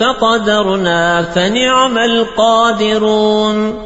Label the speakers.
Speaker 1: فقدرنا فنعم القادرون.